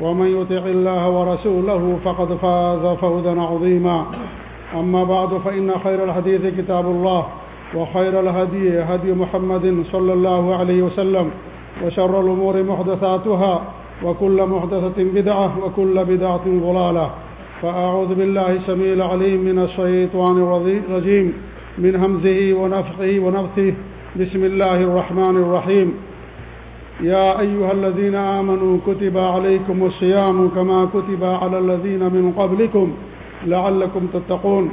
ومن يطع الله ورسوله فقد فاز فوزا عظيما. أما بعد، فإن خير الحديث كتاب الله، وخير الهدي هدي محمد صلى الله عليه وسلم، وشر الأمور محدثاتها، وكل محدثة بدعة، وكل بدعة ضلالة. فأعوذ بالله سميع العليم من الشيطان الرجيم، من همزه ونفخه ونفثه. بسم الله الرحمن الرحيم. يا أيها الذين آمنوا كتب عليكم الصيام كما كتب على الذين من قبلكم لعلكم تتقون.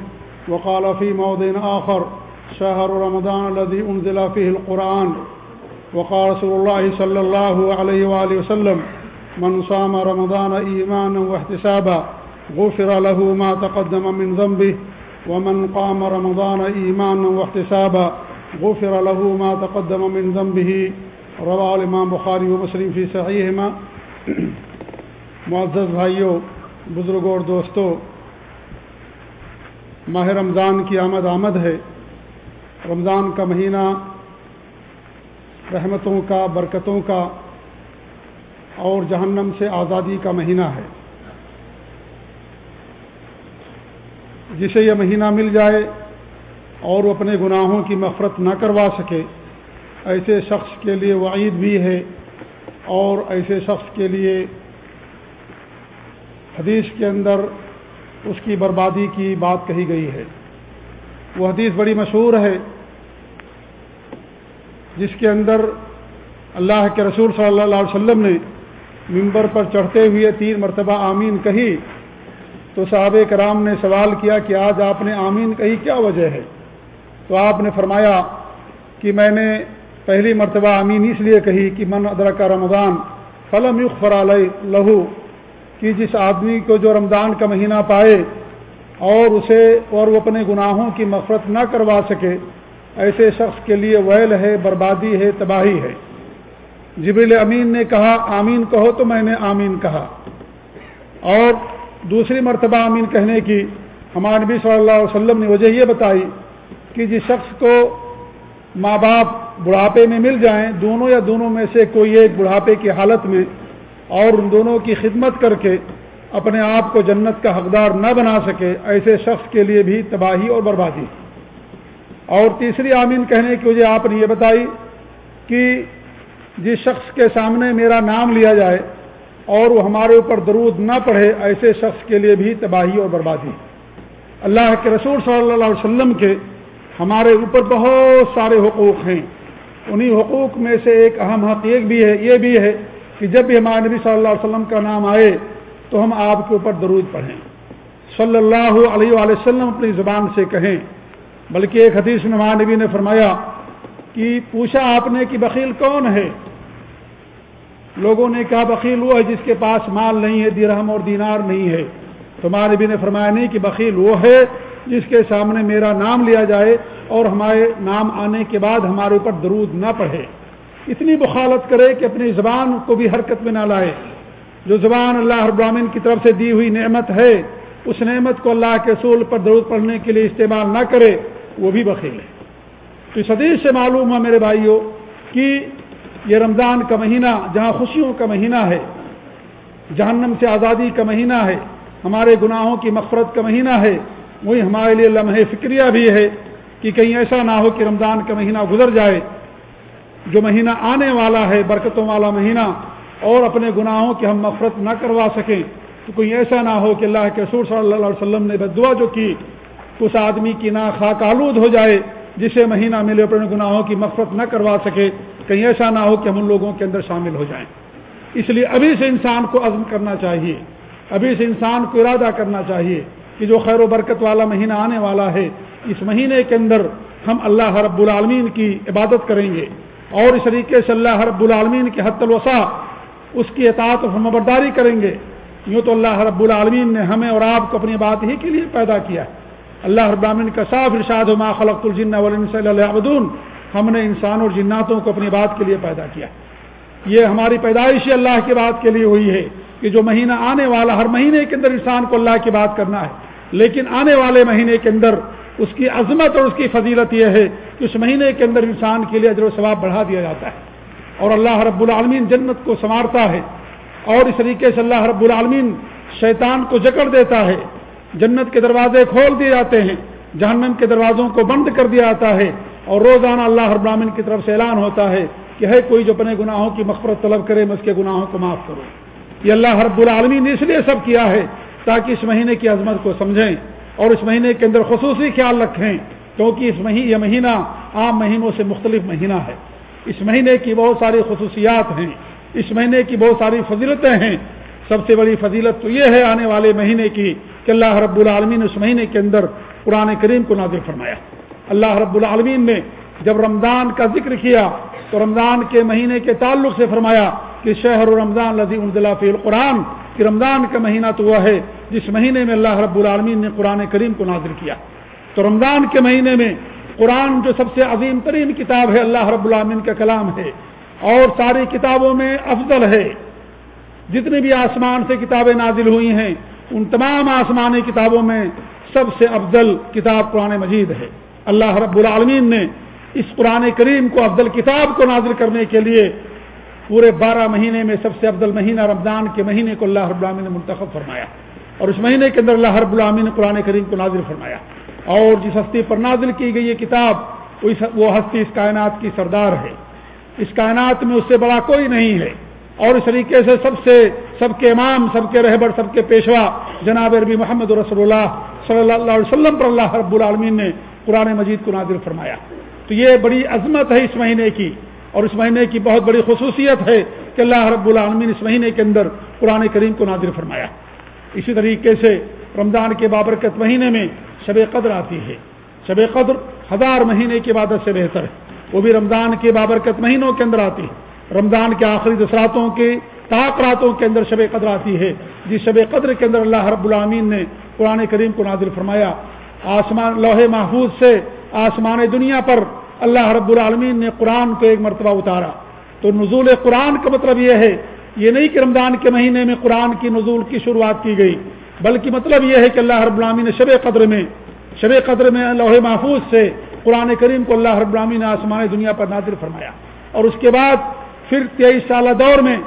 وقال في موضع آخر، شهر رمضان الذي أنزل فيه القرآن. وقال رسول الله صلى الله عليه وآله وسلم، من صام رمضان إيمانا واحتسابا، غفر له ما تقدم من ذنبه، ومن قام رمضان إيمانا واحتسابا، غفر له ما تقدم من ذنبه. رواه الامام بخاری و مسلم فی صحیحما معزز بھائیوں بزرگوں اور دوستوں ماہ رمضان کی آمد آمد ہے۔ رمضان کا مہینہ رحمتوں کا، برکتوں کا اور جہنم سے آزادی کا مہینہ ہے۔ جسے یہ مہینہ مل جائے اور وہ اپنے گناہوں کی مفرت نہ کروا سکے ایسے شخص کے لیے وعید بھی ہے اور ایسے شخص کے لیے حدیث کے اندر اس کی بربادی کی بات کہی گئی ہے۔ وہ حدیث بڑی مشہور ہے، جس کے اندر اللہ کے رسول صلی اللہ علیہ وسلم نے ممبر پر چڑھتے ہوئے تین مرتبہ آمین کہی۔ تو صحابہ کرام نے سوال کیا کہ آج آپ نے آمین کہی کیا وجہ ہے؟ تو آپ نے فرمایا کہ میں نے پہلی مرتبہ امین اس لیے کہی کہ من ادرک رمضان فلم یغفر علیہ لہو، کہ جس آدمی کو جو رمضان کا مہینہ پائے اور اسے اور وہ اپنے گناہوں کی مفرت نہ کروا سکے، ایسے شخص کے لیے ویل ہے، بربادی ہے، تباہی ہے۔ جبریل امین نے کہا، آمین کہو تو میں نے آمین کہا۔ اور دوسری مرتبہ آمین کہنے کی ہمارے نبی صلی اللہ علیہ وسلم نے وجہ یہ بتائی کہ جس شخص کو ماں باپ بڑھاپے میں مل جائیں، دونوں یا دونوں میں سے کوئی ایک بڑھاپے کی حالت میں اور ان دونوں کی خدمت کر کے اپنے آپ کو جنت کا حقدار نہ بنا سکے، ایسے شخص کے لیے بھی تباہی اور بربادی۔ اور تیسری آمین کہنے کی وجہ آپ نے یہ بتائی کہ جس شخص کے سامنے میرا نام لیا جائے اور وہ ہمارے اوپر درود نہ پڑھے، ایسے شخص کے لیے بھی تباہی اور بربادی۔ اللہ کے رسول صلی اللہ علیہ وسلم کے ہمارے اوپر بہت سارے حقوق ہیں۔ انہی حقوق میں سے ایک اہم حق ایک بھی ہے، یہ بھی ہے کہ جب بھی ہمارے نبی صلی اللہ علیہ وسلم کا نام آئے تو ہم آپ کے اوپر درود پڑھیں۔ صلی اللہ علیہ وآلہ وسلم اپنی زبان سے کہیں۔ بلکہ ایک حدیث میں ہمارے نبی نے فرمایا کہ پوچھا آپ نے کہ بخیل کون ہے؟ لوگوں نے کہا، بخیل وہ ہے جس کے پاس مال نہیں ہے، درہم اور دینار نہیں ہے۔ تو ہمارے نبی نے فرمایا، نہیں کہ بخیل وہ ہے جس کے سامنے میرا نام لیا جائے اور ہمارے نام آنے کے بعد ہمارے اوپر درود نہ پڑھے۔ اتنی بخالت کرے کہ اپنی زبان کو بھی حرکت میں نہ لائے۔ جو زبان اللہ ابراہین کی طرف سے دی ہوئی نعمت ہے، اس نعمت کو اللہ کے اصول پر درود پڑھنے کے لیے استعمال نہ کرے، وہ بھی بخیل ہے۔ تو اس حدیث سے معلوم ہے میرے بھائیوں کہ یہ رمضان کا مہینہ جہاں خوشیوں کا مہینہ ہے، جہنم سے آزادی کا مہینہ ہے، ہمارے گناہوں کی مغفرت کا مہینہ ہے وہی ہمارے لیے لمحے فکریہ بھی ہے کہ کہیں ایسا نہ ہو کہ رمضان کا مہینہ گزر جائے۔ جو مہینہ آنے والا ہے، برکتوں والا مہینہ، اور اپنے گناہوں کی ہم مفرت نہ کروا سکیں، تو کوئی ایسا نہ ہو کہ اللہ کے رسول صلی اللہ علیہ وسلم نے بدعا جو کی، اس آدمی کی نا خاک آلود ہو جائے، جسے مہینہ ملے اپنے گناہوں کی مفرت نہ کروا سکے۔ کہیں ایسا نہ ہو کہ ہم ان لوگوں کے اندر شامل ہو جائیں۔ اس لیے ابھی سے انسان کو عزم کرنا چاہیے۔ ابھی سے انسان کو ارادہ کرنا چاہیے۔ کہ جو خیر و برکت والا مہینہ آنے والا ہے، اس مہینے کے اندر ہم اللہ رب العالمین کی عبادت کریں گے۔ اور اس طریقے سے اللہ رب العالمین کے حت الوسا اس کی اطاعت و ہمبرداری کریں گے۔ یوں تو اللہ رب العالمین نے ہمیں اور آپ کو اپنی بات ہی کے لیے پیدا کیا ہے۔ اللہ رب العالمین کا صاف ارشاد ما خلق الجن والدون ہم نے انسان اور جناتوں کو اپنی بات کے لیے پیدا کیا یہ ہماری پیدائش اللہ کی بات کے لیے ہوئی ہے۔ کہ جو مہینہ آنے والا ہر مہینے کے اندر انسان کو اللہ کی بات کرنا ہے، لیکن آنے والے مہینے کے اندر اس کی عظمت اور اس کی فضیلت یہ ہے کہ اس مہینے کے اندر انسان کے لیے اجر و ثواب بڑھا دیا جاتا ہے۔ اور اللہ رب العالمین جنت کو سنوارتا ہے۔ اور اس طریقے سے اللہ رب العالمین شیطان کو جکڑ دیتا ہے۔ جنت کے دروازے کھول دیے جاتے ہیں۔ جہنم کے دروازوں کو بند کر دیا جاتا ہے۔ اور روزانہ اللہ رب العالمین کی طرف سے اعلان ہوتا ہے کہ ہے کوئی جو اپنے گناہوں کی مغفرت طلب کرے، میں اس کے گناہوں کو معاف کروں۔ یہ اللہ رب العالمین نے اس لیے سب کیا ہے تاکہ اس مہینے کی عظمت کو سمجھیں اور اس مہینے کے اندر خصوصی خیال رکھیں، کیونکہ اس مہینے یہ مہینہ عام مہینوں سے مختلف مہینہ ہے۔ اس مہینے کی بہت ساری خصوصیات ہیں، اس مہینے کی بہت ساری فضیلتیں ہیں۔ سب سے بڑی فضیلت تو یہ ہے آنے والے مہینے کی کہ اللہ رب العالمین اس مہینے کے اندر قرآن کریم کو نازل فرمایا۔ اللہ رب العالمین نے جب رمضان کا ذکر کیا تو رمضان کے مہینے کے تعلق سے فرمایا کہ شہر رمضان لذی فی القرآن، کہ رمضان کا مہینہ تو وہ ہے جس مہینے میں اللہ رب العالمین نے قرآن کریم کو نازل کیا۔ تو رمضان کے مہینے میں قرآن جو سب سے عظیم ترین کتاب ہے اللہ رب العالمین کا کلام ہے، اور ساری کتابوں میں افضل ہے۔ جتنی بھی آسمان سے کتابیں نازل ہوئی ہیں، ان تمام آسمانی کتابوں میں سب سے افضل کتاب قرآن مجید ہے۔ اللہ رب العالمین نے اس قرآن کریم کو افضل کتاب کو نازل کرنے کے لیے پورے بارہ مہینے میں سب سے افضل مہینہ رمضان کے مہینے کو اللہ رب العالمین نے منتخب فرمایا اور اس مہینے کے اندر اللہ رب العالمین نے قرآن کریم کو نازل فرمایا اور جس ہستی پر نازل کی گئی یہ کتاب، وہ ہستی اس کائنات کی سردار ہے۔ اس کائنات میں اس سے بڑا کوئی نہیں ہے۔ اور اس طریقے سے سب سے سب کے امام، سب کے رہبر، سب کے پیشوا جناب عربی محمد رسول اللہ صلی اللہ علیہ وسلم پر اللہ رب العالمین نے قرآن مجید کو نازل فرمایا۔ تو یہ بڑی عظمت ہے اس مہینے کی۔ اور اس مہینے کی بہت بڑی خصوصیت ہے کہ اللہ رب العالمین اس مہینے کے اندر قرآن کریم کو نازل فرمایا۔ اسی طریقے سے رمضان کے بابرکت مہینے میں شب قدر آتی ہے۔ شب قدر ہزار مہینے کی عبادت سے بہتر ہے۔ وہ بھی رمضان کے بابرکت مہینوں کے اندر آتی ہے۔ رمضان کے آخری دسراتوں کے راتوں کے اندر شب قدر آتی ہے۔ جس شب قدر کے اندر اللہ رب العامین نے قرآن کریم کو نازل فرمایا، آسمان لوہے محفوظ سے آسمان دنیا پر اللہ رب العالمین نے قرآن کو ایک مرتبہ اتارا۔ تو نزول قرآن کا مطلب یہ ہے، یہ نہیں کہ رمضان کے مہینے میں قرآن کی نزول کی شروعات کی گئی، بلکہ مطلب یہ ہے کہ اللہ رب العالمین نے شب قدر میں، شب قدر میں لوہے محفوظ سے قرآن کریم کو اللہ رب العالمین نے آسمان دنیا پر نازل فرمایا۔ اور اس کے بعد پھر تیئیس سالہ دور میں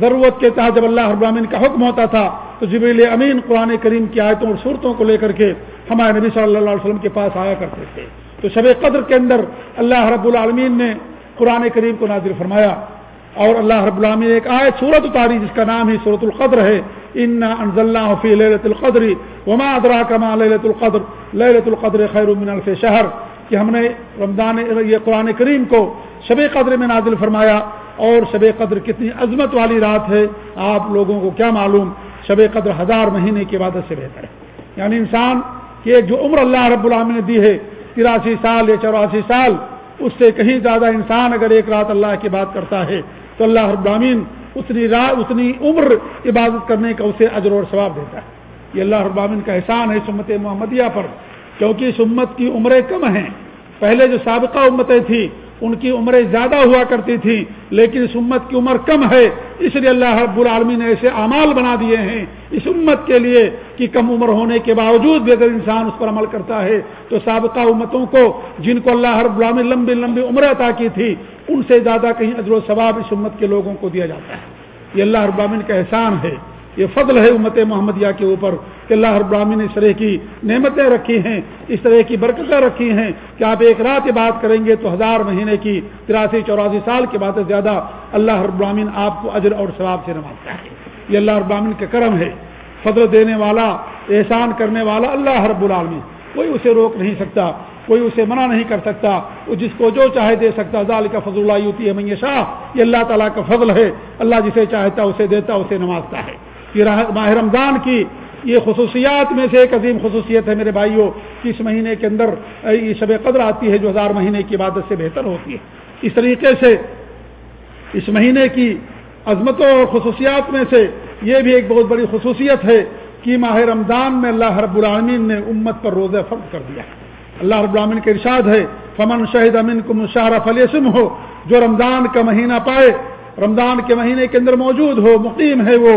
ضرورت کے تحت جب اللہ رب العالمین کا حکم ہوتا تھا، تو جبریل امین قرآن کریم کی آیتوں اور صورتوں کو لے کر کے ہمارے نبی صلی اللہ علیہ وسلم کے پاس آیا کرتے تھے۔ تو شب قدر کے اندر اللہ رب العالمین نے قرآن کریم کو نازل فرمایا اور اللہ رب العالمین ایک آئے صورت اتاری جس کا نام ہی صورت القدر ہے۔ ان فی للت القدر وما ادرا کما للت القدر للت القدر خیر من الف شہر کہ ہم نے رمضان یہ قرآن کریم کو شب قدر میں نازل فرمایا اور شب قدر کتنی عظمت والی رات ہے۔ آپ لوگوں کو کیا معلوم؟ شب قدر ہزار مہینے کی عبادت سے بہتر ہے۔ یعنی انسان کی جو عمر اللہ رب العالمین نے دی ہے تراسی سال یا چوراسی سال، اس سے کہیں زیادہ انسان اگر ایک رات اللہ کی بات کرتا ہے، تو اللہ رب اتنی رات اتنی عمر عبادت کرنے کا اسے اجر اور ثواب دیتا ہے۔ یہ اللہ رب کا احسان ہے سمت محمدیہ پر، کیونکہ اس امت کی عمریں کم ہیں۔ پہلے جو سابقہ امتیں تھیں ان کی عمریں زیادہ ہوا کرتی تھیں لیکن اس امت کی عمر کم ہے۔ اس لیے اللہ رب العالمین نے ایسے اعمال بنا دیے ہیں۔ اس امت کے لیے کہ کم عمر ہونے کے باوجود بھی اگر انسان اس پر عمل کرتا ہے، تو سابقہ امتوں کو، جن کو اللہ رب العالمین لمبی لمبی عمر عطا کی تھی، ان سے زیادہ کہیں اجر و ثواب اس امت کے لوگوں کو دیا جاتا ہے۔ یہ اللہ رب العالمین کا احسان ہے۔ یہ فضل ہے امت محمدیہ کے اوپر کہ اللہ رب العالمین نے اس طرح کی نعمتیں رکھی ہیں، اس طرح کی برکتیں رکھی ہیں کہ آپ ایک رات بات کریں گے تو ہزار مہینے کی تراسی چوراسی سال کے بعد زیادہ اللہ رب العالمین آپ کو اجر اور ثواب سے نوازتا ہے۔ یہ اللہ رب العالمین کا کرم ہے۔ فضل دینے والا، احسان کرنے والا اللہ رب العالمین۔ کوئی اسے روک نہیں سکتا، کوئی اسے منع نہیں کر سکتا، وہ جس کو جو چاہے دے سکتا۔ ذال کا فضل اللہ ہوتی ہے میشا یہ اللہ تعالیٰ کا فضل ہے۔ اللہ جسے چاہتا، اسے دیتا، اسے نوازتا ہے۔ یہ ماہ رمضان کی، یہ خصوصیات میں سے ایک عظیم خصوصیت ہے میرے بھائیوں کہ اس مہینے کے اندر یہ شب قدر آتی ہے جو ہزار مہینے کی عبادت سے بہتر ہوتی ہے۔ اس طریقے سے، اس مہینے کی عظمتوں اور خصوصیات میں سے یہ بھی ایک بہت بڑی خصوصیت ہے کہ ماہ رمضان میں اللہ رب العالمین نے امت پر روزہ فرض کر دیا اللہ رب العالمین کے ارشاد ہے، فمن شہید امین کو مشاہرہ فلیسم ہو جو رمضان کا مہینہ پائے، رمضان کے مہینے کے اندر موجود ہو، مقیم ہے وہ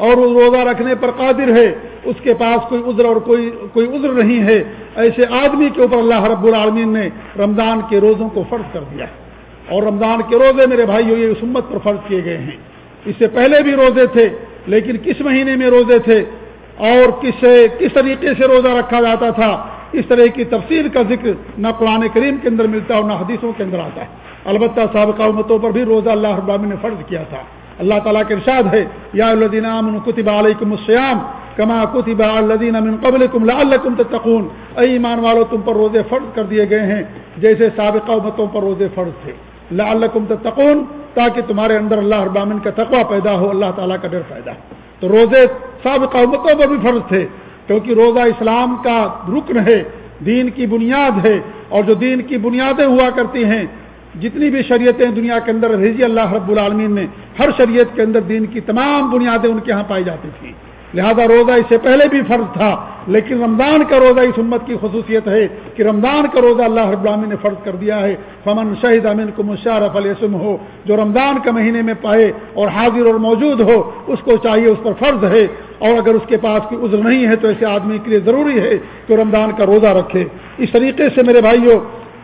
اور وہ روزہ رکھنے پر قادر ہے، اس کے پاس کوئی عذر اور کوئی کوئی عذر نہیں ہے۔ ایسے آدمی کے اوپر اللہ رب العالمین نے رمضان کے روزوں کو فرض کر دیا۔ اور رمضان کے روزے میرے بھائی یہ اس امت پر فرض کیے گئے ہیں۔ اس سے پہلے بھی روزے تھے، لیکن کس مہینے میں روزے تھے؟ اور کس کس طریقے سے روزہ رکھا جاتا تھا؟ اس طرح کی تفصیل کا ذکر نہ قرآن کریم کے اندر ملتا اور نہ حدیثوں کے اندر آتا ہے۔ البتہ سابقہ امتوں پر بھی روزہ اللہ ابام نے فرض کیا تھا۔ اللہ تعالیٰ کے ارشاد ہے، یا الدین امن کتب علیکم السیام کما کتب الدین امن قبل کم لعلکم تتقون۔ اے ایمان والو، تم پر روزے فرض کر دیے گئے ہیں، جیسے سابقہ امتوں پر روزے فرض تھے۔ لعلکم تتقون، تاکہ تمہارے اندر اللہ ابامن کا تقوی پیدا ہو، اللہ تعالیٰ کا ڈر پیدا تو روزے سابقہ امتوں پر بھی فرض تھے، کیونکہ روزہ اسلام کا رکن ہے، دین کی بنیاد ہے، اور جو دین کی بنیادیں ہوا کرتی ہیں جتنی بھی شریعتیں دنیا کے اندر رضی اللہ رب العالمین نے، ہر شریعت کے اندر دین کی تمام بنیادیں ان کے ہاں پائی جاتی تھیں۔ لہذا روزہ اس سے پہلے بھی فرض تھا، لیکن رمضان کا روزہ اس امت کی خصوصیت ہے کہ رمضان کا روزہ اللہ رب العالمین نے فرض کر دیا ہے۔ فمن شہید امین کو مشارف السم ہو جو رمضان کے مہینے میں پائے اور حاضر اور موجود ہو، اس کو چاہیے اس پر فرض ہے۔ اور اگر اس کے پاس کوئی عذر نہیں ہے تو ایسے آدمی کے لیے ضروری ہے کہ رمضان کا روزہ رکھے۔ اس طریقے سے میرے بھائیوں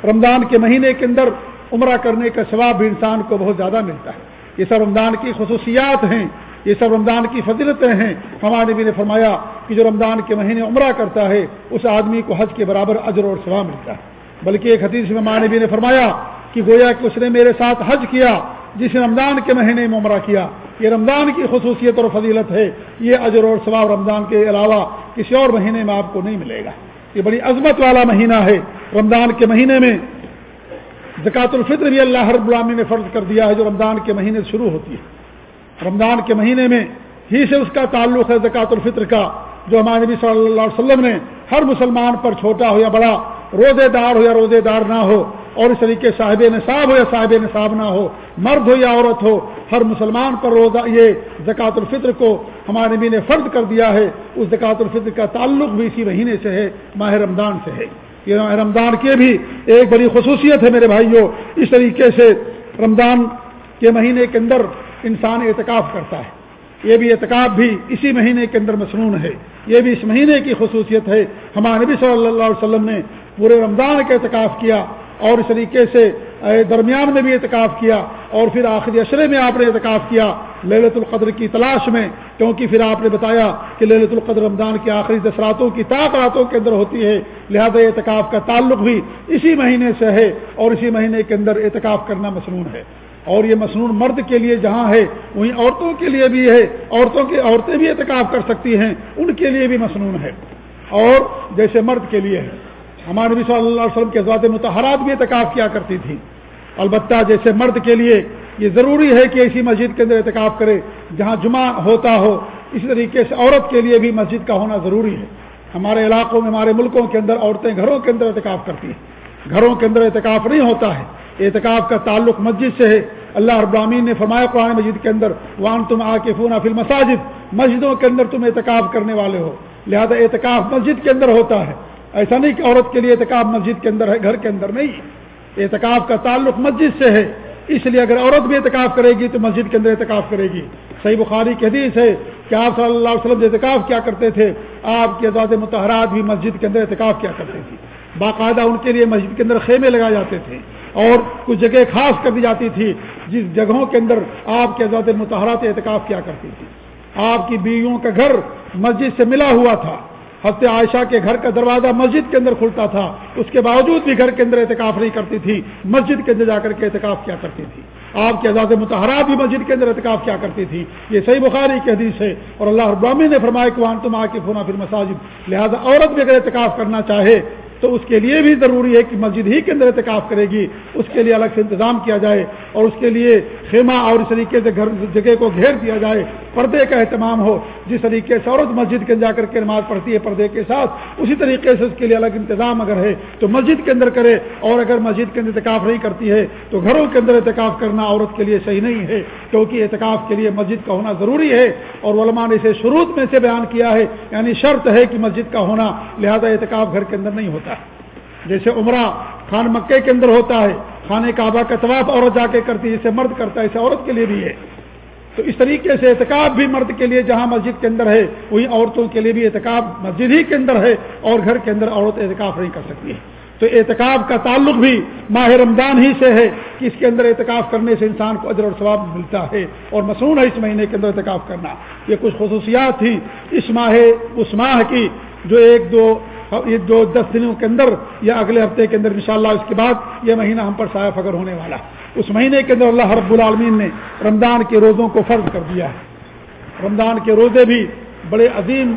رمضان کے مہینے کے اندر عمرہ کرنے کا ثواب بھی انسان کو بہت زیادہ ملتا ہے۔ یہ سب رمضان کی خصوصیات ہیں، یہ سب رمضان کی فضلتیں ہیں۔ ہمارے بھی نے فرمایا کہ جو رمضان کے مہینے عمرہ کرتا ہے، اس آدمی کو حج کے برابر اجر اور ثواب ملتا ہے۔ بلکہ ایک حدیث میں ماں نبی نے فرمایا کہ گویا کہ اس نے میرے ساتھ حج کیا، جس نے رمضان کے مہینے میں عمرہ کیا۔ یہ رمضان کی خصوصیت اور فضیلت ہے۔ یہ اجر اور ثواب رمضان کے علاوہ کسی اور مہینے میں آپ کو نہیں ملے گا۔ یہ بڑی عظمت والا مہینہ ہے۔ رمضان کے مہینے میں زکوٰۃ الفطر بھی اللہ رب العامی نے فرض کر دیا ہے، جو رمضان کے مہینے سے شروع ہوتی ہے۔ رمضان کے مہینے میں ہی سے اس کا تعلق ہے زکوٰۃ الفطر کا، جو ہمارے نبی صلی اللہ علیہ وسلم نے ہر مسلمان پر چھوٹا ہو یا بڑا، روزے دار ہو یا روزے دار نہ ہو، اور اس طریقے صاحب نصاب ہو یا صاحب نصاب نہ ہو، مرد ہو یا عورت ہو، ہر مسلمان پر روزہ، یہ زکوٰۃ الفطر کو ہمارے نبی نے فرض کر دیا ہے۔ اس زکوٰۃ الفطر کا تعلق بھی اسی مہینے سے ہے، ماہ رمضان سے ہے۔ یہ رمضان کی بھی ایک بڑی خصوصیت ہے میرے بھائیوں، اس طریقے سے رمضان کے مہینے کے اندر انسان اعتکاف کرتا ہے۔ یہ بھی اعتکاب بھی اسی مہینے کے اندر مصنون ہے۔ یہ بھی اس مہینے کی خصوصیت ہے۔ ہمارے نبی صلی اللہ علیہ وسلم نے پورے رمضان کا اعتکاف کیا۔ اور اس طریقے سے درمیان میں بھی اعتکاف کیا اور پھر آخری اشرے میں آپ نے اعتکاف کیا للت القدر کی تلاش میں، کیونکہ پھر آپ نے بتایا کہ للت القدر رمضان کی آخری دس راتوں کی طاق راتوں کے اندر ہوتی ہے، لہذا اعتکاف کا تعلق بھی اسی مہینے سے ہے اور اسی مہینے کے اندر اعتکاف کرنا مصنون ہے۔ اور یہ مصنون مرد کے لیے جہاں ہے، وہیں عورتوں کے لیے بھی ہے، عورتوں کی عورتیں بھی اعتکاف کر سکتی ہیں، ان کے لیے بھی مصنون ہے۔ اور جیسے مرد کے لیے ہے۔ ہمارے نبی صلی اللہ علیہ وسلم کے ذات متحرات بھی اعتکاف کیا کرتی تھی البتہ جیسے مرد کے لیے یہ ضروری ہے کہ اسی مسجد کے اندر اعتکاف کرے، جہاں جمعہ ہوتا ہو، اسی طریقے سے عورت کے لیے بھی مسجد کا ہونا ضروری ہے۔ ہمارے علاقوں میں، ہمارے ملکوں کے اندر عورتیں گھروں کے اندر اعتکاف کرتی ہیں۔ گھروں کے اندر اعتکاف نہیں ہوتا ہے۔ اعتکاف کا تعلق مسجد سے ہے۔ اللہ ابراہین نے فرمایا قرآن مسجد کے اندر وان تم آ کے فون فل مساجد مسجدوں کے اندر تم اعتکاف کرنے والے ہو۔ لہذا اعتکاف مسجد کے اندر ہوتا ہے۔ ایسا نہیں کہ عورت کے لیے اعتکاب مسجد کے اندر ہے، گھر کے اندر نہیں۔ اعتکاب کا تعلق مسجد سے ہے۔ اس لیے اگر عورت بھی اعتکاف کرے گی تو مسجد کے اندر اعتکاف کرے گی۔ صحیح بخاری کی حدیث ہے کہ آپ صلی اللہ علیہ وسلم اعتکاف کیا کرتے تھے، آپ کے ازاد متحرات بھی مسجد کے اندر اعتکاف کیا کرتے تھے۔ باقاعدہ ان کے لیے مسجد کے اندر خیمے لگائے جاتے تھے اور کچھ جگہ خاص کر دی جاتی تھی جس جگہوں کے اندر آپ کے ازاد متحرات اعتکاف کیا کرتی تھی۔ آپ کی بیویوں کا گھر مسجد سے ملا ہوا تھا۔ حضرت عائشہ کے گھر کا دروازہ مسجد کے اندر کھلتا تھا، اس کے باوجود بھی گھر کے اندر اعتکاف نہیں کرتی تھی، مسجد کے اندر جا کر کے اعتکاف کیا کرتی تھی۔ آپ کے آزاد متحرہ بھی مسجد کے اندر اعتکاف کیا کرتی تھی۔ یہ صحیح بخاری کی حدیث ہے اور اللہ ابرامی نے فرمایا کہ وہاں تم آ کے فونا پھر مساجد لہذا عورت بھی اگر اعتکاف کرنا چاہے تو اس کے لیے بھی ضروری ہے کہ مسجد ہی کے اندر اعتکاف کرے گی، اس کے لیے الگ سے انتظام کیا جائے اور اس کے لیے خیمہ اور اس طریقے سے گھر، جگہ کو گھیر دیا جائے۔ پردے کا اہتمام ہو، جس طریقے سے عورت مسجد کے جا کر کے نماز پڑھتی ہے پردے کے ساتھ، اسی طریقے سے اس کے لیے الگ انتظام اگر ہے تو مسجد کے اندر کرے، اور اگر مسجد کے اندر اعتکاف نہیں کرتی ہے تو گھروں کے اندر اعتکاف کرنا عورت کے لیے صحیح نہیں ہے، کیونکہ اعتکاف کے لیے مسجد کا ہونا ضروری ہے۔ اور علماء نے اسے شروع میں سے بیان کیا ہے یعنی شرط ہے کہ مسجد کا ہونا، لہذا اعتکاف گھر کے اندر نہیں ہوتا۔ ہے جیسے عمرہ خان مکے کے اندر ہوتا ہے، خانہ کعبہ کا طواف عورت جا کے کرتی ہے جیسے مرد کرتا ہے، اسے عورت کے لیے بھی ہے۔ تو اس طریقے سے اعتکاب بھی مرد کے لیے جہاں مسجد کے اندر ہے وہی عورتوں کے لیے بھی اعتکاب مسجد ہی کے اندر ہے اور گھر کے اندر عورت اعتکاف نہیں کر سکتی ہے۔ تو اعتکاب کا تعلق بھی ماہ رمضان ہی سے ہے کہ اس کے اندر اعتکاف کرنے سے انسان کو اجر اور ثواب ملتا ہے اور مصنون ہے اس مہینے کے اندر اعتکاف کرنا۔ یہ کچھ خصوصیات تھی اس ماہ اس ماہ کی جو ایک دو، یہ دو دس دنوں کے اندر یا اگلے ہفتے کے اندر انشاءاللہ اس کے بعد یہ مہینہ ہم پر سایہ فگر ہونے والا۔ ہے اس مہینے کے اندر اللہ رب العالمین نے رمضان کے روزوں کو فرض کر دیا ہے۔ رمضان کے روزے بھی بڑے عظیم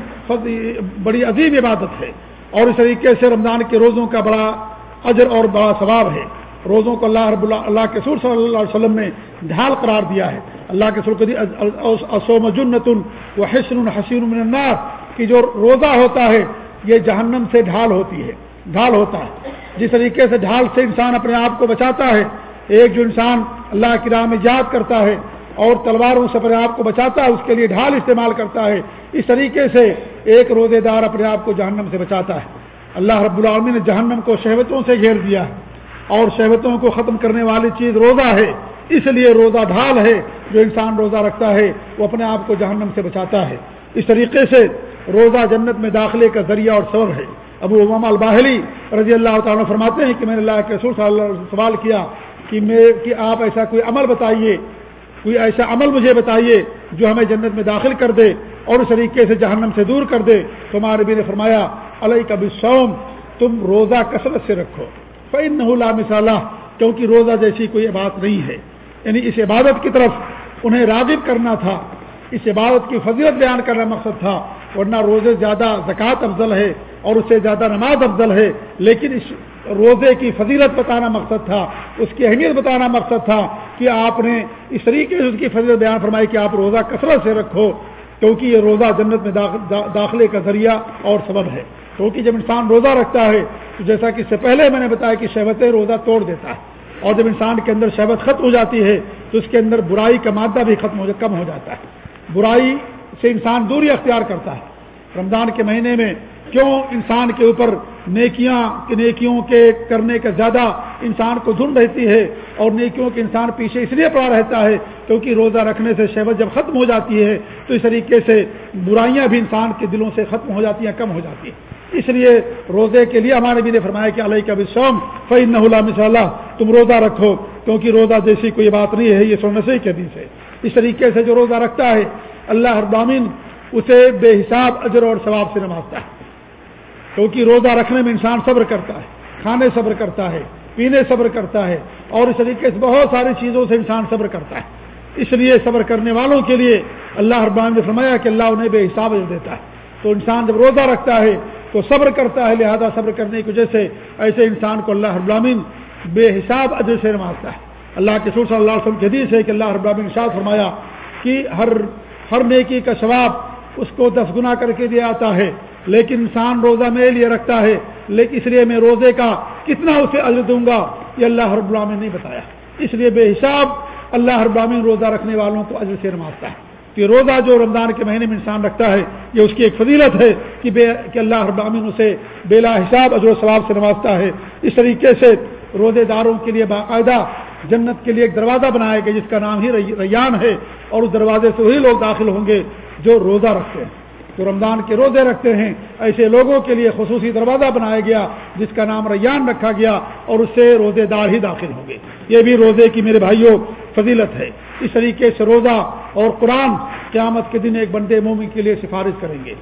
بڑی عظیم عبادت ہے۔ اور اس طریقے سے رمضان کے روزوں کا بڑا اجر اور بڑا ثواب ہے۔ روزوں کو اللہ رب اللہ اللہ کے سور صلی اللہ علیہ وسلم نے ڈھال قرار دیا ہے۔ اللہ کے سر جنتن و حسن حسین النار۔ کی جو روزہ ہوتا ہے، یہ جہنم سے ڈھال ہوتی ہے، ڈھال ہوتا ہے۔ جس طریقے سے ڈھال سے انسان اپنے آپ کو بچاتا ہے ایک جو انسان اللہ کی راہ میں یاد کرتا ہے اور تلواروں سے اپنے آپ کو بچاتا ہے، اس کے لیے ڈھال استعمال کرتا ہے۔ اس طریقے سے ایک روزے دار اپنے آپ کو جہنم سے بچاتا ہے۔ اللہ رب العالمین نے جہنم کو شہوتوں سے گھیر دیا ہے۔ اور شہوتوں کو ختم کرنے والی چیز روزہ ہے۔ اس لیے روزہ ڈھال ہے۔ جو انسان روزہ رکھتا ہے، وہ اپنے آپ کو جہنم سے بچاتا ہے۔ اس طریقے سے روزہ جنت میں داخلے کا ذریعہ اور سبب ہے۔ ابو امام الباہلی رضی اللہ تعالیٰ فرماتے ہیں کہ میں نے اللہ کے رسول صلی اللہ علیہ وسلم سوال کیا کہ میں کہ آپ ایسا کوئی عمل بتائیے، کوئی ایسا عمل مجھے بتائیے جو ہمیں جنت میں داخل کر دے اور اس طریقے سے جہنم سے دور کر دے۔ تمہارے بھی نے فرمایا علیہ کبھی سوم تم روزہ کثرت سے رکھو۔ فن نہ مثالہ کیونکہ روزہ جیسی کوئی بات نہیں ہے۔ یعنی اس عبادت کی طرف انہیں راغب کرنا تھا۔ اس عبادت کی فضیلت بیان کرنا مقصد تھا، ورنہ روزے زیادہ زکوٰۃ افضل ہے اور اس سے زیادہ نماز افضل ہے، لیکن اس روزے کی فضیلت بتانا مقصد تھا، اس کی اہمیت بتانا مقصد تھا کہ آپ نے اس طریقے سے اس کی فضیلت بیان فرمائی کہ آپ روزہ کثرت سے رکھو، کیونکہ یہ روزہ جنت میں داخلے کا ذریعہ اور سبب ہے۔ کیونکہ جب انسان روزہ رکھتا ہے، تو جیسا کہ اس سے پہلے میں نے بتایا کہ شہبت روزہ توڑ دیتا ہے، اور جب انسان کے اندر شہبت ختم ہو جاتی ہے، تو اس کے اندر برائی کا مادہ بھی ختم ہو کم ہو جاتا ہے۔ برائی سے انسان دوری اختیار کرتا ہے۔ رمضان کے مہینے میں کیوں انسان کے اوپر نیکیاں نیکیوں کے کرنے کا زیادہ انسان کو دھن رہتی ہے اور نیکیوں کے انسان پیچھے اس لیے پڑا رہتا ہے کیونکہ روزہ رکھنے سے شہبت جب ختم ہو جاتی ہے تو اس طریقے سے برائیاں بھی انسان کے دلوں سے ختم ہو جاتی ہیں، کم ہو جاتی ہیں۔ اس لیے روزے کے لیے ہمارے بھی نے فرمایا کہ علیہ کا بسوم فعین اللہ تم روزہ رکھو، کیونکہ روزہ جیسی کوئی بات نہیں ہے، یہ سونے سے ہی کے سے اس طریقے سے جو روزہ رکھتا ہے، اللہ ابامین اسے بے حساب اجر اور ثواب سے نوازتا ہے۔ کیونکہ روزہ رکھنے میں انسان صبر کرتا ہے، کھانے صبر کرتا ہے، پینے صبر کرتا ہے، اور اس طریقے سے بہت ساری چیزوں سے انسان صبر کرتا ہے۔ اس لیے صبر کرنے والوں کے لیے اللہ ابام نے فرمایا کہ اللہ انہیں بے حساب اجر دیتا ہے۔ تو انسان جب روزہ رکھتا ہے تو صبر کرتا ہے، لہذا صبر کرنے کی وجہ سے ایسے انسان کو اللہ ابامین بے حساب اجر سے نوازتا ہے۔ اللہ کے سور صلی اللہ علیہ وسلم حدیث ہے کہ اللہ رب العالمین شاد فرمایا کہ ہر ہر نیکی کا ثواب اس کو دس گنا کر کے دیا جاتا ہے، لیکن انسان روزہ میرے لیے رکھتا ہے، لیکن اس لیے میں روزے کا کتنا اسے عزر دوں گا، یہ اللہ رب العالمین نہیں بتایا۔ اس لیے بے حساب اللہ رب العالمین روزہ رکھنے والوں کو عزر سے نمازتا ہے۔ کہ روزہ جو رمضان کے مہینے میں انسان رکھتا ہے، یہ اس کی ایک فضیلت ہے کہ بے کہ اللہ رب العالمین اسے بلا حساب اجر و ثواب سے نوازتا ہے۔ اس طریقے سے روزے داروں کے لیے باقاعدہ جنت کے لیے ایک دروازہ بنایا گیا جس کا نام ہی ریان ہے اور اس دروازے سے وہی لوگ داخل ہوں گے جو روزہ رکھتے ہیں۔ جو رمضان کے روزے رکھتے ہیں۔ ایسے لوگوں کے لیے خصوصی دروازہ بنایا گیا جس کا نام ریان رکھا گیا اور اس سے روزے دار ہی داخل ہوں گے۔ یہ بھی روزے کی میرے بھائیوں فضیلت ہے۔ اس طریقے سے روزہ اور قرآن قیامت کے دن ایک بندے مومن کے لیے سفارش کریں گے۔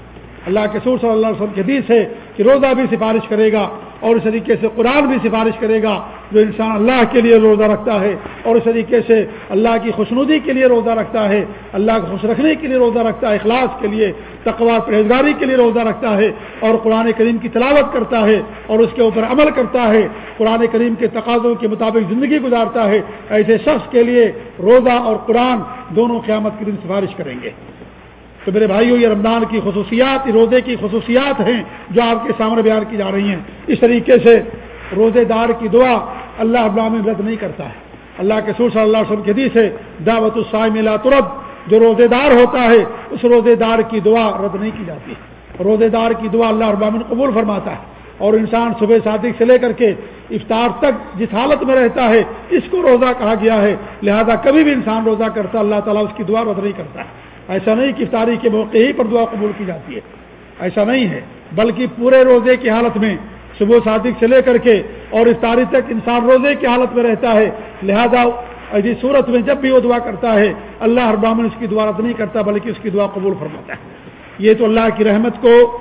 اللہ کے سور صلی اللہ علیہ وسلم کے حدیث ہے کہ روزہ بھی سفارش کرے گا۔ اور اس طریقے سے قرآن بھی سفارش کرے گا جو انسان اللہ کے لیے روزہ رکھتا ہے اور اس طریقے سے اللہ کی خوشنودی کے لیے روزہ رکھتا ہے، اللہ کو خوش رکھنے کے لیے روزہ رکھتا ہے، اخلاص کے لیے تقوا پرہیزگاری کے لیے روزہ رکھتا ہے اور قرآن کریم کی تلاوت کرتا ہے اور اس کے اوپر عمل کرتا ہے، قرآن کریم کے تقاضوں کے مطابق زندگی گزارتا ہے۔ ایسے شخص کے لیے روزہ اور قرآن دونوں قیامت کے دن سفارش کریں گے۔ تو میرے بھائیوں یہ رمضان کی خصوصیات روزے کی خصوصیات ہیں جو آپ کے سامنے بیان کی جا رہی ہیں۔ اس طریقے سے روزے دار کی دعا اللہ ابراہین رد نہیں کرتا ہے۔ اللہ کے سور صلی اللہ علیہ وسلم کے حدیث ہے، دعوت السائم لا ترد۔ جو روزے دار ہوتا ہے، اس روزے دار کی دعا رد نہیں کی جاتی۔ روزے دار کی دعا اللہ ابامن قبول فرماتا ہے۔ اور انسان صبح صادق سے لے کر کے افطار تک جس حالت میں رہتا ہے، اس کو روزہ کہا گیا ہے۔ لہذا کبھی بھی انسان روزہ کرتا، اللہ تعالیٰ اس کی دعا رد نہیں کرتا۔ ہے ایسا نہیں کہ افطاری کے موقع ہی پر دعا قبول کی جاتی ہے۔ ایسا نہیں ہے، بلکہ پورے روزے کی حالت میں صبح صادق سے لے کر کے اور افطاری تک انسان روزے کی حالت میں رہتا ہے۔ لہذا ایسی صورت میں جب بھی وہ دعا کرتا ہے، اللہ ہر براہمن اس کی دعا رد نہیں کرتا، بلکہ اس کی دعا قبول فرماتا ہے۔ یہ تو اللہ کی رحمت کو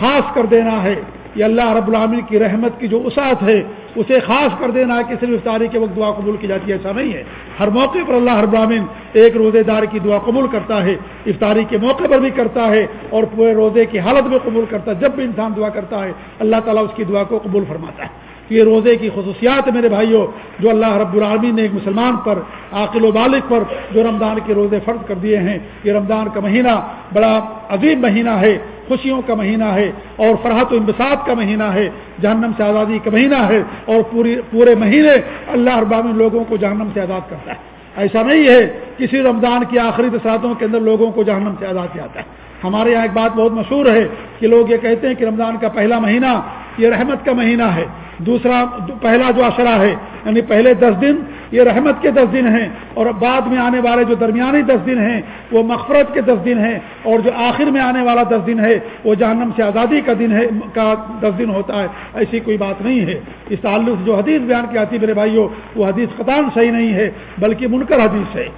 خاص کر دینا ہے۔ یہ اللہ رب العامن کی رحمت کی جو وسعت ہے، اسے خاص کر دینا کہ صرف افطاری کے وقت دعا قبول کی جاتی ہے، ایسا نہیں ہے۔ ہر موقع پر اللہ ہر براہین ایک روزے دار کی دعا قبول کرتا ہے، افطاری کے موقع پر بھی کرتا ہے اور پورے روزے کی حالت میں قبول کرتا ہے۔ جب بھی انسان دعا کرتا ہے، اللہ تعالیٰ اس کی دعا کو قبول فرماتا ہے۔ یہ روزے کی خصوصیات میرے بھائیوں، جو اللہ رب العالمین نے ایک مسلمان پر، عاقل و بالغ پر جو رمضان کے روزے فرض کر دیے ہیں، یہ رمضان کا مہینہ بڑا عظیم مہینہ ہے۔ خوشیوں کا مہینہ ہے اور فرحت و انبساط کا مہینہ ہے، جہنم سے آزادی کا مہینہ ہے اور پوری پورے مہینے اللہ ابامن لوگوں کو جہنم سے آزاد کرتا ہے۔ ایسا نہیں ہے کسی رمضان کی آخری دساتوں کے اندر لوگوں کو جہنم سے آزاد کیا جاتا ہے۔ ہمارے یہاں ایک بات بہت مشہور ہے کہ لوگ یہ کہتے ہیں کہ رمضان کا پہلا مہینہ یہ رحمت کا مہینہ ہے۔ دوسرا، پہلا جو اشرا ہے یعنی پہلے دس دن یہ رحمت کے دس دن ہیں اور بعد میں آنے والے جو درمیانی دس دن ہیں، وہ مغفرت کے دس دن ہیں اور جو آخر میں آنے والا دس دن ہے، وہ جہنم سے آزادی کا دن ہے، کا دس دن ہوتا ہے، ایسی کوئی بات نہیں ہے۔ اس تعلق سے جو حدیث بیان کی آتی میرے بھائیوں وہ حدیث قطان صحیح نہیں ہے، بلکہ منکر حدیث ہے۔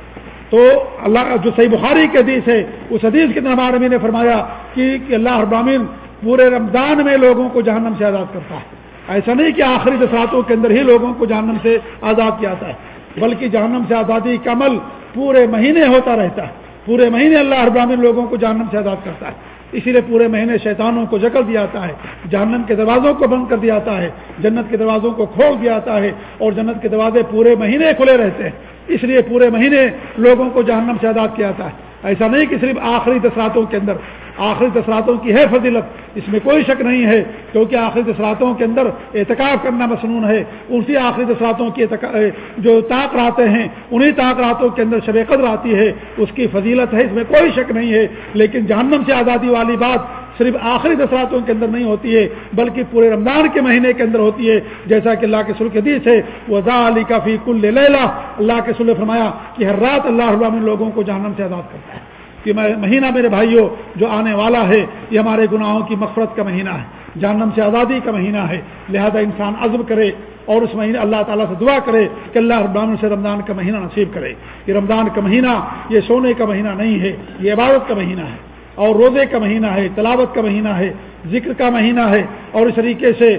تو اللہ جو صحیح بخاری کی حدیث ہے، اس حدیث کے نمار نے فرمایا کہ اللہ ابامین پورے رمضان میں لوگوں کو جہنم سے آزاد کرتا ہے۔ ایسا نہیں کہ آخری دساتوں کے اندر ہی لوگوں کو جہنم سے آزاد کیا جاتا ہے، بلکہ جہنم سے آزادی کا عمل پورے مہینے ہوتا رہتا ہے۔ پورے مہینے اللہ ابراہین لوگوں کو جہنم سے آزاد کرتا ہے۔ اسی لیے پورے مہینے شیطانوں کو جکڑ دیا جاتا ہے، جہنم کے دروازوں کو بند کر دیا جاتا ہے، جنت کے دروازوں کو کھول دیا جاتا ہے اور جنت کے دروازے پورے مہینے کھلے رہتے ہیں۔ اس لیے پورے مہینے لوگوں کو جہنم سے آزاد کیا جاتا ہے۔ ایسا نہیں کہ صرف آخری دسراتوں کے اندر، آخری دسراتوں کی ہے فضیلت، اس میں کوئی شک نہیں ہے، کیونکہ آخری دسراتوں کے اندر اعتکاف کرنا مصنون ہے۔ اسی آخری دسراتوں کی جو طاق رہتے ہیں انہیں طاق راتوں کے اندر شب قدر آتی ہے۔ اس کی فضیلت ہے، اس میں کوئی شک نہیں ہے۔ لیکن جہنم سے آزادی والی بات صرف آخری دسراتوں کے اندر نہیں ہوتی ہے، بلکہ پورے رمضان کے مہینے کے اندر ہوتی ہے۔ جیسا کہ اللہ کے سلک حدیث ہے وہ علی کا فی کل لیلا اللہ کے سلح فرمایا کہ ہر رات اللہ علام لوگوں کو جہنم سے آزاد کرتا ہے۔ کہ مہینہ میرے بھائیوں، جو آنے والا ہے، یہ ہمارے گناہوں کی مفرت کا مہینہ ہے۔ جہنم سے آزادی کا مہینہ ہے۔ لہذا انسان عزم کرے اور اس مہینے اللہ تعالیٰ سے دعا کرے کہ اللہ رمضان سے رمضان کا مہینہ نصیب کرے۔ یہ رمضان کا مہینہ، یہ سونے کا مہینہ نہیں ہے، یہ عبادت کا مہینہ ہے۔ اور روزے کا مہینہ ہے، تلاوت کا مہینہ ہے، ذکر کا مہینہ ہے، اور اس طریقے سے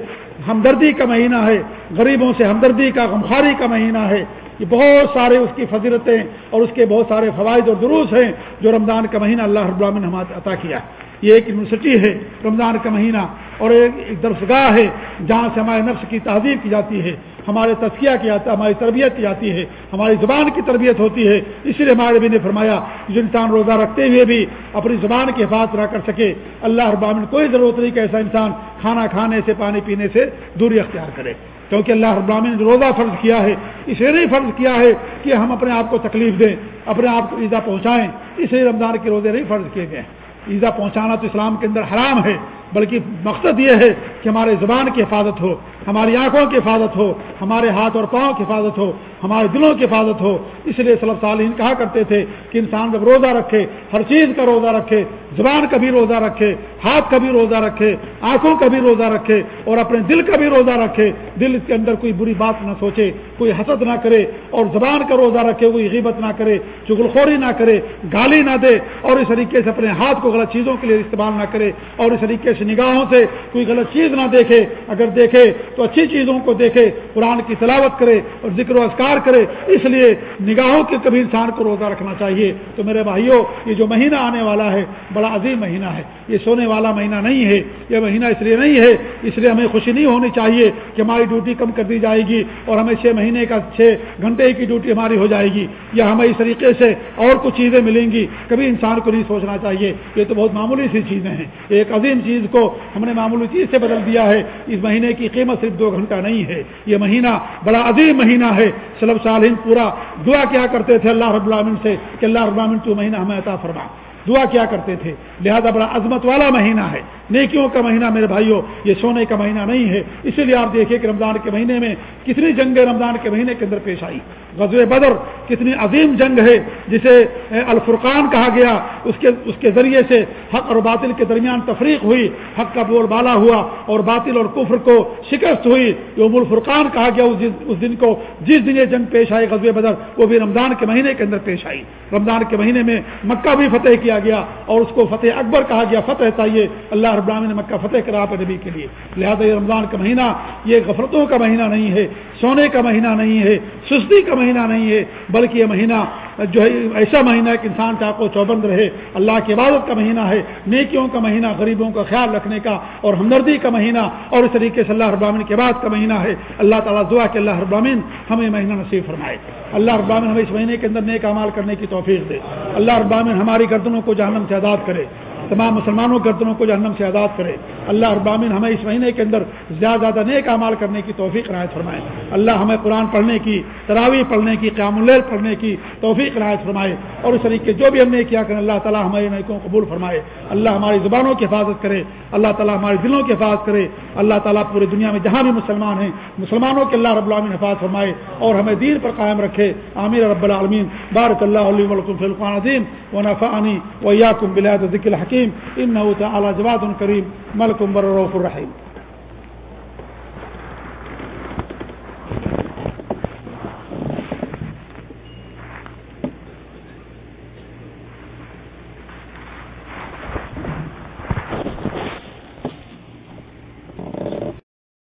ہمدردی کا مہینہ ہے، غریبوں سے ہمدردی کا غمخاری کا مہینہ ہے۔ یہ بہت سارے اس کی فضیلتیں اور اس کے بہت سارے فوائد اور دروس ہیں جو رمضان کا مہینہ اللہ رب العالمین نے ہمارے عطا کیا ہے۔ یہ ایک یونیورسٹی ہے، رمضان کا مہینہ، اور ایک درسگاہ ہے، جہاں سے ہمارے نفس کی تہذیب کی جاتی ہے، ہمارے تذکیہ کیا جاتا ہے ہماری تربیت کی جاتی ہے، ہماری زبان کی تربیت ہوتی ہے۔ اسی لیے ہمارے بھی نے فرمایا، جو انسان روزہ رکھتے ہوئے بھی اپنی زبان کی حفاظت نہ کر سکے، اللہ ابامن کوئی ضرورت نہیں کہ ایسا انسان کھانا کھانے سے، پانی پینے سے دوری اختیار کرے۔ کیونکہ اللہ ابراہین نے روزہ فرض کیا ہے، اسے نہیں فرض کیا ہے کہ ہم اپنے آپ کو تکلیف دیں، اپنے آپ کو ایزا پہنچائیں۔ اسے رمضان کے روزے نہیں فرض کیے گئے۔ ہیں ایزا پہنچانا تو اسلام کے اندر حرام ہے۔ بلکہ مقصد یہ ہے کہ ہمارے زبان کی حفاظت ہو، ہماری آنکھوں کی حفاظت ہو، ہمارے ہاتھ اور پاؤں کی حفاظت ہو، ہمارے دلوں کی حفاظت ہو۔ اس لیے صلی صالحین کہا کرتے تھے کہ انسان جب روزہ رکھے، ہر چیز کا روزہ رکھے، زبان کا بھی روزہ رکھے، ہاتھ کا بھی روزہ رکھے، آنکھوں کا بھی روزہ رکھے اور اپنے دل کا بھی روزہ رکھے، دل اس کے اندر کوئی بری بات نہ سوچے، کوئی حسد نہ کرے اور زبان کا روزہ رکھے، کوئی غیبت نہ کرے، چغلخوری نہ کرے، گالی نہ دے اور اس طریقے سے اپنے ہاتھ کو غلط چیزوں کے لیے استعمال نہ کرے اور اس طریقے سے نگاہوں سے کوئی غلط چیز نہ دیکھے۔ اگر دیکھے تو اچھی چیزوں کو دیکھے، قرآن کی تلاوت کرے اور ذکر و اذکار کرے۔ اس لیے نگاہوں کے کبھی انسان کو روزہ رکھنا چاہیے۔ تو میرے بھائیوں، یہ جو مہینہ آنے والا ہے، بڑا عظیم مہینہ ہے۔ یہ سونے والا مہینہ نہیں ہے۔ یہ مہینہ اس لیے نہیں ہے، اس لیے ہمیں خوشی نہیں ہونی چاہیے کہ ہماری ڈیوٹی کم کر دی جائے گی اور ہمیں چھ مہینے کا چھ گھنٹے کی ڈیوٹی ہماری ہو جائے گی۔ یا ہمیں اس طریقے سے اور کچھ چیزیں ملیں گی۔ کبھی انسان کو نہیں سوچنا چاہیے۔ یہ تو بہت معمولی سی چیزیں ہیں۔ ایک عظیم چیز کو ہم نے معمولی چیز سے بدل دیا ہے۔ اس مہینے کی قیمت صرف دو گھنٹہ نہیں ہے۔ یہ مہینہ بڑا عظیم مہینہ ہے۔ سلب سالین پورا دعا کیا کرتے تھے اللہ رب العالمین سے کہ اللہ رب العالمین تو مہینہ ہمیں عطا فرما۔ دعا کیا کرتے تھے۔ لہذا بڑا عظمت والا مہینہ ہے۔ نیکیوں کا مہینہ میرے بھائیوں، یہ سونے کا مہینہ نہیں ہے۔ اسی لیے آپ دیکھیں کہ رمضان کے مہینے میں کتنی جنگیں رمضان کے مہینے کے اندر پیش آئی۔ غزوہ بدر کتنی عظیم جنگ ہے جسے الفرقان کہا گیا، اس کے اس کے ذریعے سے حق اور باطل کے درمیان تفریق ہوئی، حق کا بول بالا ہوا اور باطل اور کفر کو شکست ہوئی۔ یوم الفرقان کہا گیا، اس دن کو، جس دن یہ جنگ پیش آئی غزوہ بدر، وہ بھی رمضان کے مہینے کے اندر پیش آئی۔ رمضان کے مہینے میں مکہ بھی فتح کیا گیا اور اس کو فتح اکبر کہا گیا، فتح چاہیے اللہ رب نے مکہ فتح کرا پہ نبی کے لیے۔ لہٰذا یہ رمضان کا مہینہ، یہ غفرتوں کا مہینہ نہیں ہے، سونے کا مہینہ نہیں ہے، سستی کا مہینہ نہیں ہے بلکہ یہ مہینہ جو ہے، ایسا مہینہ ہے کہ انسان چاہو چوبند رہے۔ اللہ کی عبادت کا مہینہ ہے، نیکیوں کا مہینہ، غریبوں کا خیال رکھنے کا اور ہمدردی کا مہینہ اور اس طریقے سے اللہ ابامین کے بعد کا مہینہ ہے۔ اللہ تعالیٰ دعا کہ اللہ ابامین ہمیں مہینہ نصیب فرمائے۔ اللہ ابامین ہمیں اس مہینے کے اندر نیک امال کرنے کی توفیق دے۔ اللہ ابامین ہماری گردنوں کو جہنم سے آزاد کرے۔ تمام مسلمانوں گردنوں کو جہنم سے آزاد کرے۔ اللہ ابامن ہمیں اس مہینے کے اندر زیادہ زیادہ نیک امال کرنے کی توفیق رائے فرمائے۔ اللہ ہمیں قرآن پڑھنے کی، تراویح پڑھنے کی، قیام اللیل پڑھنے کی توفیق رائے فرمائے۔ اور اس طریقے جو بھی ہم نے کیا کریں، اللہ تعالیٰ ہمارے نیکوں قبول فرمائے۔ اللہ ہماری زبانوں کی حفاظت کرے۔ اللہ تعالیٰ ہمارے دلوں کی حفاظت کرے۔ اللہ تعالیٰ پوری دنیا میں جہاں بھی مسلمان ہیں، مسلمانوں کے اللہ رب العالمین حفاظ فرمائے اور ہمیں دین پر قائم رکھے۔ عامر رب العالمین۔ بارک اللہ علیہ فلقان عظیم و نفانی و یا کم بلاد ذکل حکیم حکیم ان تعالی جواد کریم ملک بر الرحیم